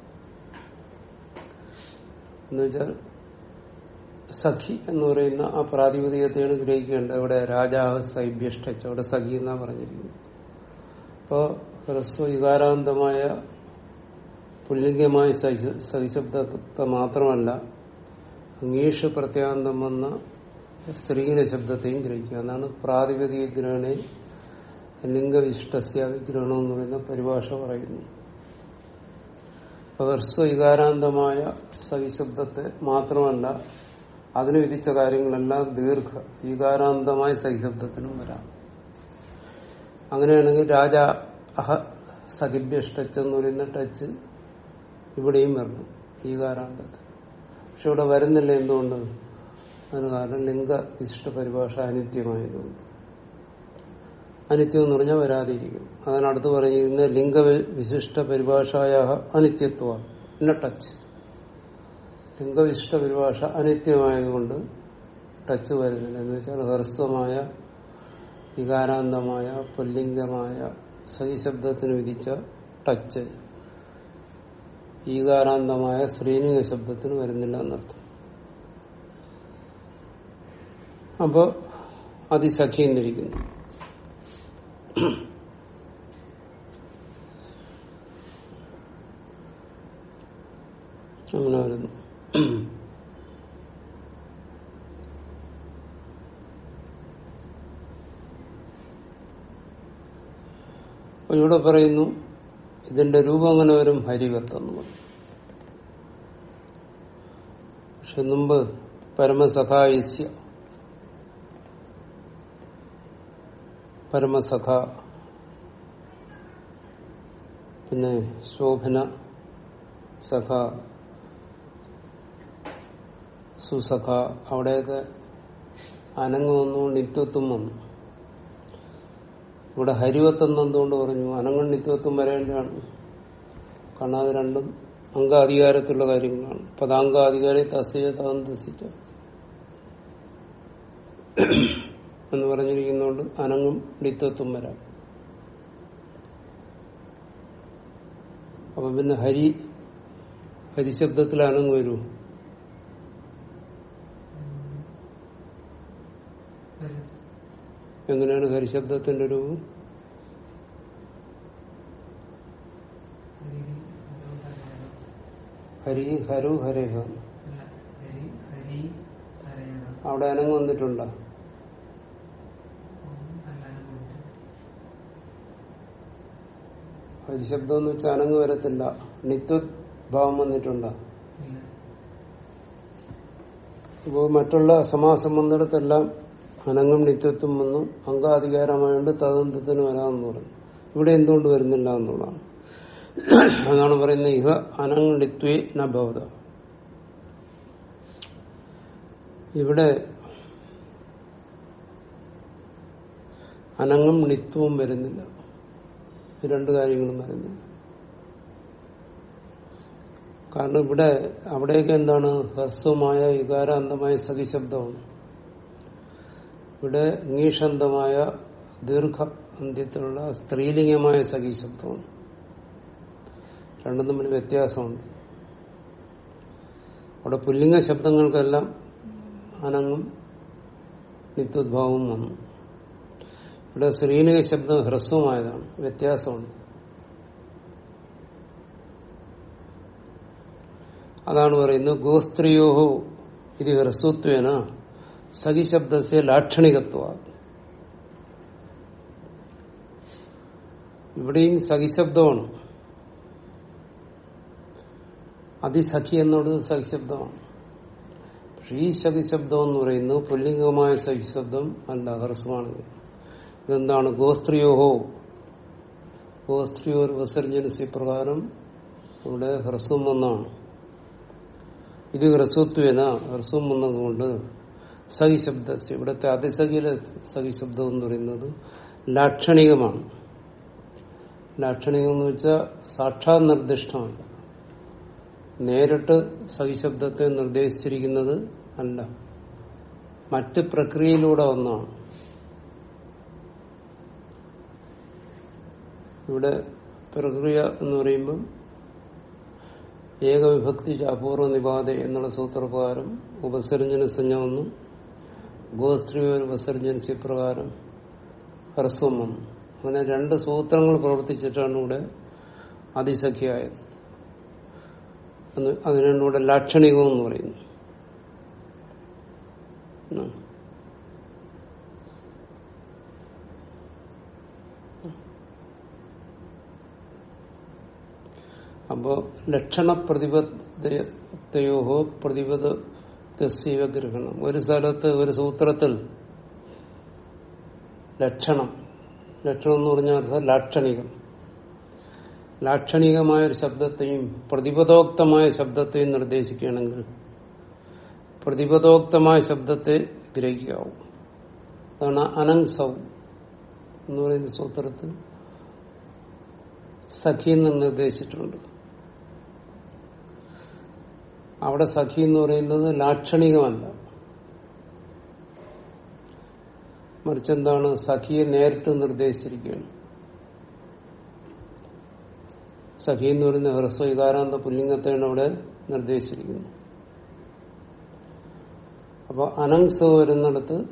Speaker 1: എന്നുവെച്ചാൽ സഖി എന്ന് പറയുന്ന ആ പ്രാതിപതികത്തെയാണ് ഗ്രഹിക്കേണ്ടത്. അവിടെ രാജാവ് സൈഭ്യഷ്ട അവിടെ സഖി എന്നാ പറഞ്ഞിരിക്കുന്നത് അപ്പോ ഹ്രസ്വ വികാരാന്തമായ പുല്ലിംഗമായ സഹിശബ്ദത്തെ മാത്രമല്ല അംഗീഷ പ്രത്യാന്തം വന്ന സ്ത്രീലിംഗ ശബ്ദത്തെയും ഗ്രഹിക്കുക. എന്നാണ് പ്രാതിപതിക ഗ്രഹണെ ലിംഗവിശിഷ്ടസ്യ വിഗ്രഹണം എന്ന് പറയുന്ന പരിഭാഷ പറയുന്നു. ഹ്രസ്വ വികാരാന്തമായ സഹിശബ്ദത്തെ മാത്രമല്ല അതിന് വിധിച്ച കാര്യങ്ങളെല്ലാം ദീർഘ വികാരാന്തമായ സഹിശബ്ദത്തിനും വരാം. അങ്ങനെയാണെങ്കിൽ രാജ അഹ സഖിഭ്യഷ്ടച്ച് എന്ന് പറയുന്ന ടച്ച് ഇവിടെയും വരണം. ഈകാരാന്തത്തിൽ പക്ഷെ ഇവിടെ വരുന്നില്ല എന്തുകൊണ്ട്? അതിന് കാരണം ലിംഗ വിശിഷ്ട പരിഭാഷ അനിത്യമായതുകൊണ്ട്. അനിത്യം എന്ന് പറഞ്ഞാൽ വരാതിരിക്കും. അതിനടുത്ത് പറഞ്ഞിരുന്ന ലിംഗ വിശിഷ്ട പരിഭാഷായ അനിത്യത്വ ടച്ച് ലിംഗവിശിഷ്ട പരിഭാഷ അനിത്യമായതുകൊണ്ട് ടച്ച് വരുന്നില്ല. എന്ന് വെച്ചാൽ ഹ്രസ്വമായ വികാരാന്തമായ പുല്ലിംഗമായ സഹിശബ്ദത്തിന് വിധിച്ച ടച്ച് ഈകാരാന്തമായ സ്ത്രീലിംഗ ശബ്ദത്തിന് വരുന്നില്ല എന്നർത്ഥം. അപ്പോ അതിസഖിന്നിരിക്കുന്നു അങ്ങനെ വരുന്നു. ഇവിടെ പറയുന്നു ഇതിന്റെ രൂപം അങ്ങനെ വരും ഹരിവത്തെന്ന് പറയും. പക്ഷെ മുമ്പ് പരമസഖായിസ്യ പരമസഖ പിന്നെ ശോഭന സഖ സുസഖ അവിടെയൊക്കെ അനങ്ങ് വന്നു നിത്യത്വം വന്നു. ഇവിടെ ഹരിവത്വം എന്തുകൊണ്ട് പറഞ്ഞു? അനങ്ങണ്ണിത്വത്വം വരേണ്ടതാണ്. കാരണം അത് രണ്ടും അംഗാധികാരത്തിലുള്ള കാര്യങ്ങളാണ്. പദാംഗാധികാരി തസ്യ തസിച്ച എന്ന് പറഞ്ഞിരിക്കുന്നതുകൊണ്ട് അനങ്ങും നിത്യത്വം വരാം. അപ്പൊ പിന്നെ ഹരി ഹരിശബ്ദത്തിൽ അനങ്ങ് വരൂ. എങ്ങനെയാണ് ഹരിശബ്ദത്തിന്റെ രൂപം ഹരി ഹരു ഹരേഹ. അവിടെ അനങ്ങ് വന്നിട്ടുണ്ടോ? ഹരിശബ്ദം എന്ന് വെച്ചാൽ അനങ്ങ് വരത്തില്ല. നിത്യഭാവം വന്നിട്ടുണ്ടോ? ഇപ്പോ മറ്റുള്ള സമാസം വന്നിടത്തെല്ലാം അനങ്ങും നിത്യത്വം വന്നു. അംഗാധികാരമായോണ്ട് തദന്തത്തിന് വരാമെന്ന് പറഞ്ഞു. ഇവിടെ എന്തുകൊണ്ട് വരുന്നില്ല എന്നുള്ളതാണ്. അതാണ് പറയുന്നത് ഇഹ അനങ്ങിത്വേ നഭവത ഇവിടെ അനങ്ങും നിത്വവും വരുന്നില്ല. രണ്ട് കാര്യങ്ങളും വരുന്നില്ല. കാരണം ഇവിടെ അവിടെയൊക്കെ എന്താണ്? ഹ്രസ്വമായ വികാരാന്തമായ സതിശബ്ദമാണ് ഇവിടെ ഇംഗീഷന്തമായ ദീർഘ അന്ത്യത്തിലുള്ള സ്ത്രീലിംഗമായ സഖീശബ്ദമാണ് രണ്ടും തമ്മിൽ വ്യത്യാസമുണ്ട്. അവിടെ പുല്ലിംഗ ശബ്ദങ്ങൾക്കെല്ലാം അനങ്ങും നിത്യോദ്ഭാവവും വന്നു. ഇവിടെ സ്ത്രീലിംഗ ശബ്ദം ഹ്രസ്വമായതാണ്. വ്യത്യാസമുണ്ട്. അതാണ് പറയുന്നത് ഗോസ്ത്രീയോഹോ ഇത് ഹ്രസ്വത്വേന സഖി ശബ്ദസ്യ ലാക്ഷണികത്വ. ഇവിടെയും സഖിശബ്ദമാണ് അതിസഖി എന്നുള്ളത് സഖിശബ്ദമാണ് പക്ഷെ ഈ സഖിശബ്ദം എന്ന് പറയുന്നത് പുല്ലിംഗമായ സഖിശബ്ദം അല്ല ഹർസമാണ് ഇതെന്താണ്? ഗോസ്ത്രീയോഹോ. ഗോസ്ത്രീയോ വിസർജനസി പ്രകാരം ഇവിടെ ഹ്രസ്വം വന്നാണ്. ഇത് ഹ്രസ്വത്വേന. ഹ്രസ്വം സഹിശബ്ദ ഇവിടുത്തെ അതിസഖിയിലെ സഹിശബ്ദം എന്ന് പറയുന്നത് ലാക്ഷണികമാണ്. ലാക്ഷണികം എന്ന് വെച്ചാൽ സാക്ഷാത് നിർദ്ദിഷ്ടമല്ല നേരിട്ട് സഹിശബ്ദത്തെ നിർദ്ദേശിച്ചിരിക്കുന്നത് അല്ല. മറ്റ് പ്രക്രിയയിലൂടെ ഒന്നാണ് ഇവിടെ പ്രക്രിയ എന്ന് പറയുമ്പം ഏകവിഭക്തി അപൂർവ നിപാത എന്നുള്ള സൂത്രപ്രകാരം ഉപസരഞ്ജന സംജ്ഞ വന്നു. ഗോസ്ത്രീയ വസർജൻസി പ്രകാരം ഹ്രസ്വം വന്നു അങ്ങനെ രണ്ട് സൂത്രങ്ങൾ പ്രവർത്തിച്ചിട്ടാണ് ഇവിടെ അതിസഖ്യായത് അതിനാണ് ഇവിടെ ലാക്ഷണികം എന്ന് പറയുന്നു. ഉം. അപ്പോ ലക്ഷണ പ്രതിബദ്ധതയോ പ്രതിബദ്ധസ്യവ ഗ്രഹണം ഒരു സ്ഥലത്ത് ഒരു സൂത്രത്തിൽ ലക്ഷണം. ലക്ഷണം എന്ന് പറഞ്ഞാൽ ലാക്ഷണികം. ലാക്ഷണികമായ ഒരു ശബ്ദത്തെയും പ്രതിപദോക്തമായ ശബ്ദത്തെയും നിർദ്ദേശിക്കുകയാണെങ്കിൽ പ്രതിപദോക്തമായ ശബ്ദത്തെ ഗ്രഹിക്കാവും. അതാണ് അനങ്സൗ എന്ന് പറയുന്ന സൂത്രത്തിൽ സഖി എന്ന് നിർദ്ദേശിച്ചിട്ടുണ്ട്. അവിടെ സഖി എന്ന് പറയുന്നത് ലാക്ഷണികമല്ല. മറിച്ച് എന്താണ്? സഖിയെ നേരത്തെ നിർദ്ദേശിച്ചിരിക്കുകയാണ്. സഖി എന്ന് പറയുന്ന ഹ്രസ്വീകാരാന്ത പുല്ലിംഗത്തെയാണ് അവിടെ നിർദ്ദേശിച്ചിരിക്കുന്നത്. അപ്പൊ അനങ്സ് വരുന്നിടത്ത്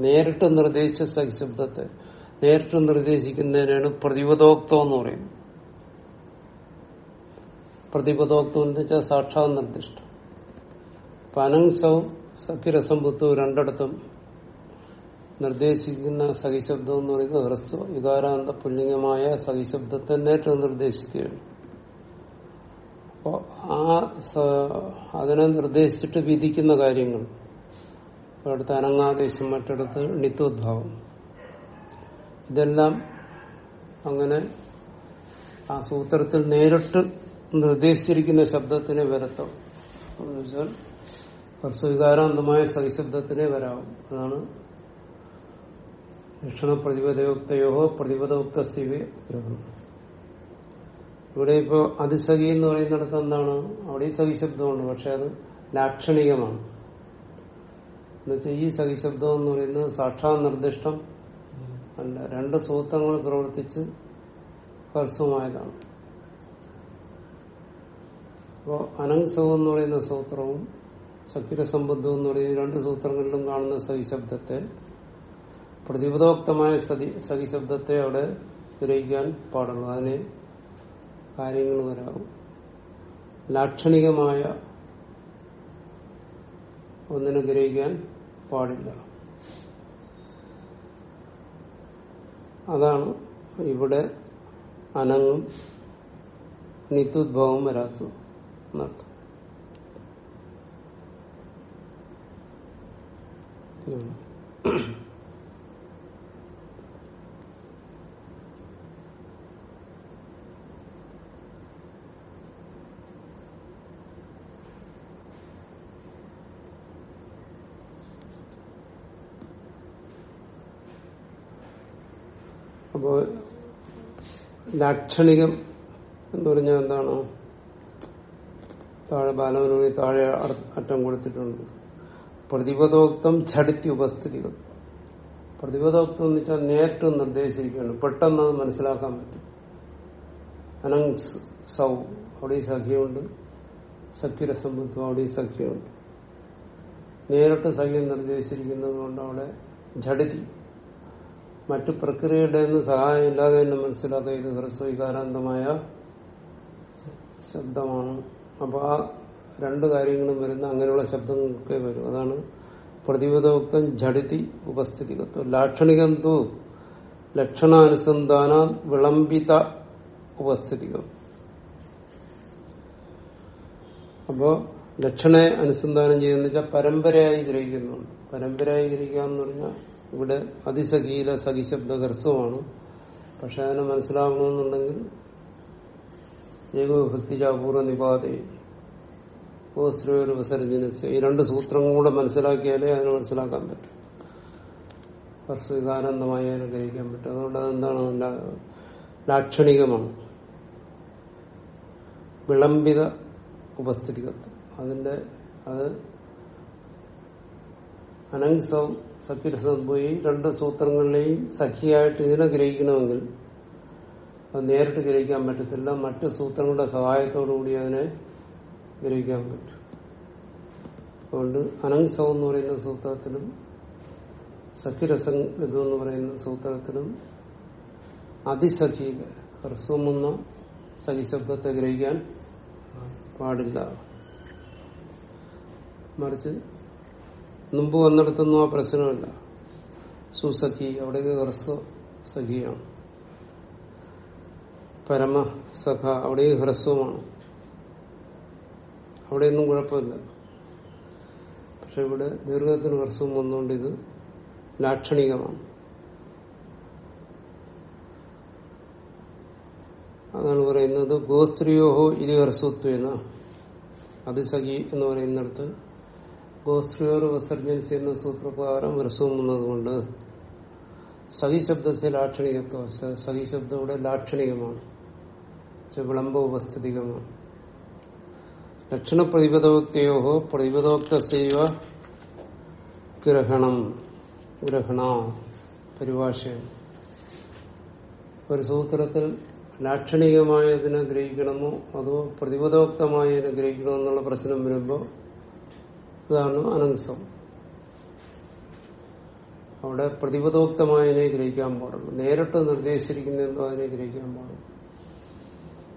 Speaker 1: നേരിട്ട് നിർദ്ദേശിച്ച സഖി ശബ്ദത്തെ നേരിട്ട് നിർദ്ദേശിക്കുന്നതിനാണ് പ്രതിപദോക്തം എന്ന് പറയുന്നത്. പ്രതിപദോക്തം എന്ന് വെച്ചാൽ സാക്ഷാത് നിർദ്ദിഷ്ടം പനങ്സവും സഖ്യരസംബുദ്ധവും രണ്ടിടത്തും നിർദ്ദേശിക്കുന്ന സഹിശബ്ദം എന്ന് പറയുന്നത് ഹ്രസ്വ വികാരാന്ത പുല്ലിംഗമായ സഹിശബ്ദത്തെ നേരിട്ട് നിർദ്ദേശിക്കുകയാണ്. അപ്പോ ആ അതിനെ നിർദ്ദേശിച്ചിട്ട് വിധിക്കുന്ന കാര്യങ്ങൾ. ഒരിടത്ത് അനങ്ങാദേശം മറ്റിടത്ത് നിത്യോദ്ഭാവം. ഇതെല്ലാം അങ്ങനെ ആ സൂത്രത്തിൽ നേരിട്ട് നിർദ്ദേശിച്ചിരിക്കുന്ന ശബ്ദത്തിനെ വരത്തം? എന്ന് സഹിശബ്ദത്തിനെ വരാവും. അതാണ് ലക്ഷണ പ്രതിപദയുക്തയോ പ്രതിപദയുക്ത ഇവിടെ ഇപ്പോ അതിസഖി എന്ന് പറയുന്നിടത്ത് എന്താണ്? അവിടെ ഈ സഹിശബ്ദമുണ്ട് പക്ഷെ അത് ലാക്ഷണികമാണ്. എന്നുവെച്ചാൽ ഈ സഹിശബ്ദം എന്ന് പറയുന്നത് സാക്ഷാ നിർദ്ദിഷ്ടം അല്ല. രണ്ട് സൂത്രങ്ങൾ പ്രവർത്തിച്ച് ഹ്രസ്വമായതാണ് അപ്പോ അനങ്സവം എന്ന് പറയുന്ന സൂത്രവും സഖ്യരസംബന്ധം എന്ന് പറയുന്ന രണ്ട് സൂത്രങ്ങളിലും കാണുന്ന സഹിശബ്ദത്തെ പ്രതിപദോക്തമായ സഹിശബ്ദത്തെ അവിടെ ഗ്രഹിക്കാൻ പാടുള്ളൂ. അതിന് കാര്യങ്ങൾ വരാവും. ലാക്ഷണികമായ ഒന്നിനെ ഗ്രഹിക്കാൻ പാടില്ല. അതാണ് ഇവിടെ അനങ്ങും നിത്യുദ്ഭവം വരാത്തത്. അപ്പോ ലാക്ഷണികം എന്ന് പറഞ്ഞാൽ എന്താണ്? താഴെ ബാലവനോട് താഴെ അറ്റം കൊടുത്തിട്ടുണ്ട്. പ്രതിപദോക്തം ഝടിത്തി ഉപസ്ഥിതികൾ പ്രതിപദോക്തം എന്ന് വെച്ചാൽ നേരിട്ട് നിർദ്ദേശിക്കുകയാണ് പെട്ടെന്ന് അത് മനസ്സിലാക്കാൻ പറ്റും. അനങ് സൗ അവിടെ ഈ സഖ്യമുണ്ട്. സഖ്യരസംബന്ധം അവിടെ ഈ സഖ്യമുണ്ട്. നേരിട്ട് സഖ്യം നിർദ്ദേശിച്ചിരിക്കുന്നത് കൊണ്ട് അവിടെ ജഡിതി മറ്റു പ്രക്രിയയുടെ ഒന്നും സഹായം ഇല്ലാതെ തന്നെ മനസ്സിലാക്കുക ഇത് ഹ്രസ്വീകാരാന്തമായ ശബ്ദമാണ്. അപ്പൊ ആ രണ്ട് കാര്യങ്ങളും വരുന്ന അങ്ങനെയുള്ള ശബ്ദങ്ങൾക്കേ വരും. അതാണ് പ്രതിപദോക്തം ജഡിതി ഉപസ്ഥിതികത്വം. ലാക്ഷണികം തു ലക്ഷണാനുസന്ധാന വിളംബിത ഉപസ്ഥിതികം. അപ്പോ ലക്ഷണെ അനുസന്ധാനം ചെയ്യുന്ന വെച്ചാൽ പരമ്പരയായി ഗ്രഹിക്കുന്നുണ്ട്. പരമ്പരയായി ഗ്രഹിക്കുക എന്ന് പറഞ്ഞാൽ ഇവിടെ അതിസഖീല സഖിശബ്ദ ഹ്രസ്വമാണ് പക്ഷെ അതിനെ മനസ്സിലാവണമെന്നുണ്ടെങ്കിൽ ഏകോഭക്തിജാപൂർവ നിപാതേ ഉപസർജനസ് ഈ രണ്ട് സൂത്രങ്ങൾ കൂടെ മനസ്സിലാക്കിയാലേ അതിനെ മനസ്സിലാക്കാൻ പറ്റും. ഹർസ്വകാനന്ദമായി അതിനെ ഗ്രഹിക്കാൻ പറ്റും. അതുകൊണ്ട് അതെന്താണ്? ലാക്ഷണികമാണ്. വിളംബിത ഉപസ്ഥിതികത്വം. അതിന്റെ അത് അനങ്സവും സഖ്യരസം പോയി രണ്ട് സൂത്രങ്ങളിലെയും സഖിയായിട്ട് ഇതിനെ ഗ്രഹിക്കണമെങ്കിൽ അത് നേരിട്ട് ഗ്രഹിക്കാൻ പറ്റത്തില്ല. മറ്റു സൂത്രങ്ങളുടെ സഹായത്തോടു കൂടി അതിനെ ഗ്രഹിക്കാൻ പറ്റും. അതുകൊണ്ട് അനങ്സം എന്ന് പറയുന്ന സൂത്രത്തിലും സഖിരസം എന്ന് പറയുന്ന സൂത്രത്തിലും അതിസഖീല ഹ്രസ്വം എന്ന സഖിശബ്ദത്തെ ഗ്രഹിക്കാൻ പാടില്ല. മറിച്ച് മുമ്പ് വന്നിടത്തൊന്നും ആ പ്രശ്നമില്ല. സുസഖി അവിടേക്ക് ഹ്രസ്വ സഖിയാണ് പരമസഖ അവിടെ ഹ്രസ്വമാണ്. അവിടെയൊന്നും കുഴപ്പമില്ല. പക്ഷെ ഇവിടെ ദീർഘത്തിന് ഹ്രസ്വം വന്നുകൊണ്ട് ഇത് ലാക്ഷണികമാണ്. അതാണ് പറയുന്നത് ഗോസ്ത്രീയോഹോ ഇത് ഹ്രസ്വത്വേന. അതിസഖി എന്ന് പറയുന്നിടത്ത് ഗോസ്ത്രീയോർ വിസർജൻസ് എന്ന സൂത്രപ്രകാരം ഹ്രസ്വം വന്നതുകൊണ്ട് സഖി ശബ്ദത്തെ ലാക്ഷണികത്വം ഇവിടെ ലാക്ഷണികമാണ്. വിളംബ ഉപസ്ഥിതികമാണ് ലക്ഷണ പ്രതിപദോക്തയോ പ്രതിപദോക്തസൈവ ഗ്രഹണം ഗ്രഹണ പരിഭാഷയാണ് ഒരു സൂത്രത്തിൽ ലാക്ഷണികമായതിനെ ഗ്രഹിക്കണമോ അതോ പ്രതിപദോക്തമായതിനെ ഗ്രഹിക്കണമോ എന്നുള്ള പ്രശ്നം വരുമ്പോൾ ഇതാണ് അനങ്സം അവിടെ പ്രതിപദോക്തമായതിനെ ഗ്രഹിക്കാൻ പാടുള്ളൂ. നേരിട്ട് നിർദ്ദേശിച്ചിരിക്കുന്ന എന്തോ അതിനെ ഗ്രഹിക്കാൻ പാടുള്ളൂ.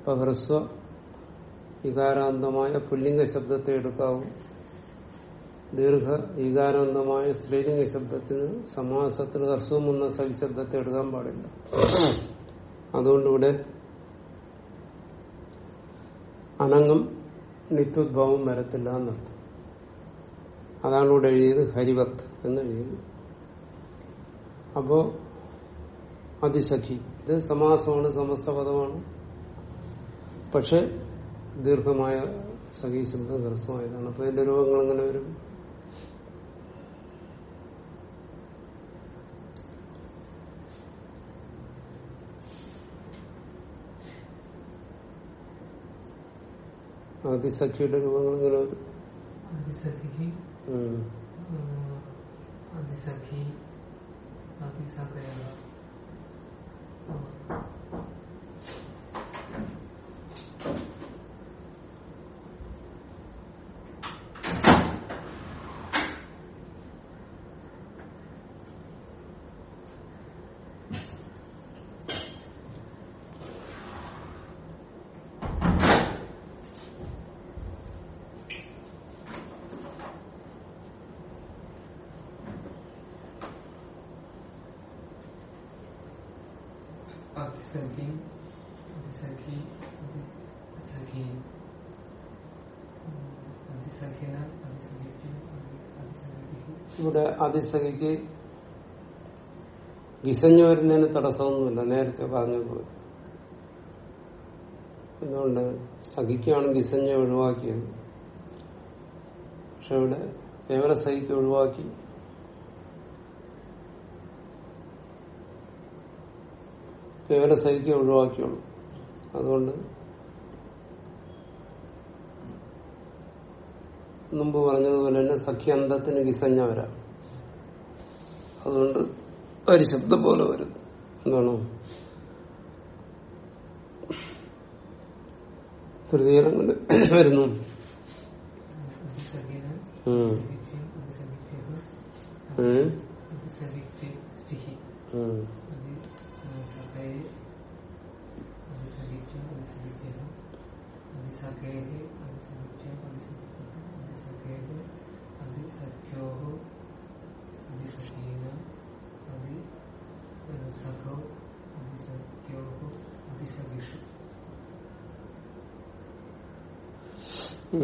Speaker 1: ഇപ്പൊ ഹ്രസ്വ വികാരാന്തമായ പുല്ലിംഗ ശബ്ദത്തെ എടുക്കാവും. ദീർഘ വികാരാന്തമായ സ്ത്രീലിംഗ ശബ്ദത്തിന് സമാസത്തിൽ ഹ്രസ്വം എന്ന സവിശബ്ദത്തെ എടുക്കാൻ പാടില്ല. അതുകൊണ്ട് ഇവിടെ അനങ്ങം നിത്യോദ്ഭാവം വരത്തില്ല എന്നർത്ഥം. അതാണ് ഇവിടെ എഴുതിയത് ഹരിവത്ത് എന്ന് എഴുതിയത്. അപ്പോ അതിസഖി. ഇത് സമാസമാണ് സമസ്ത പദമാണ്. പക്ഷെ ദീർഘമായ സഹീശബ്ദ ശബ്ദം ഹ്രസ്വമായതാണ്. അപ്പൊ അതിന്റെ രൂപങ്ങൾ എങ്ങനെ വരും? അതിസഖിയുടെ രൂപങ്ങൾ എങ്ങനെ വരും?
Speaker 2: അതിസഖി. അതിസഖി അതിസഖി
Speaker 1: ഇവിടെ അതിസഖിക്ക് വിസഞ്ഞു വരുന്നതിന് തടസ്സമൊന്നുമില്ല. നേരത്തെ പോയി എന്തുകൊണ്ട് സഖിക്കാണ് വിസഞ്ഞ ഒഴിവാക്കിയത്. പക്ഷെ ഇവിടെ കേവല സഖിക്ക് ഒഴിവാക്കി. കേവല സഖിക്ക് ഒഴിവാക്കിയുള്ളൂ. അതുകൊണ്ട് മുമ്പ് പറഞ്ഞതുപോലെ തന്നെ സഖ്യന്തത്തിന് വിസഞ്ഞ വരാം അതുകൊണ്ട് ഒരു ശബ്ദം പോലെ വരും എന്താണ്? തൃതീയം കൊണ്ട് വരുന്നു. ഉം.
Speaker 2: ഉം.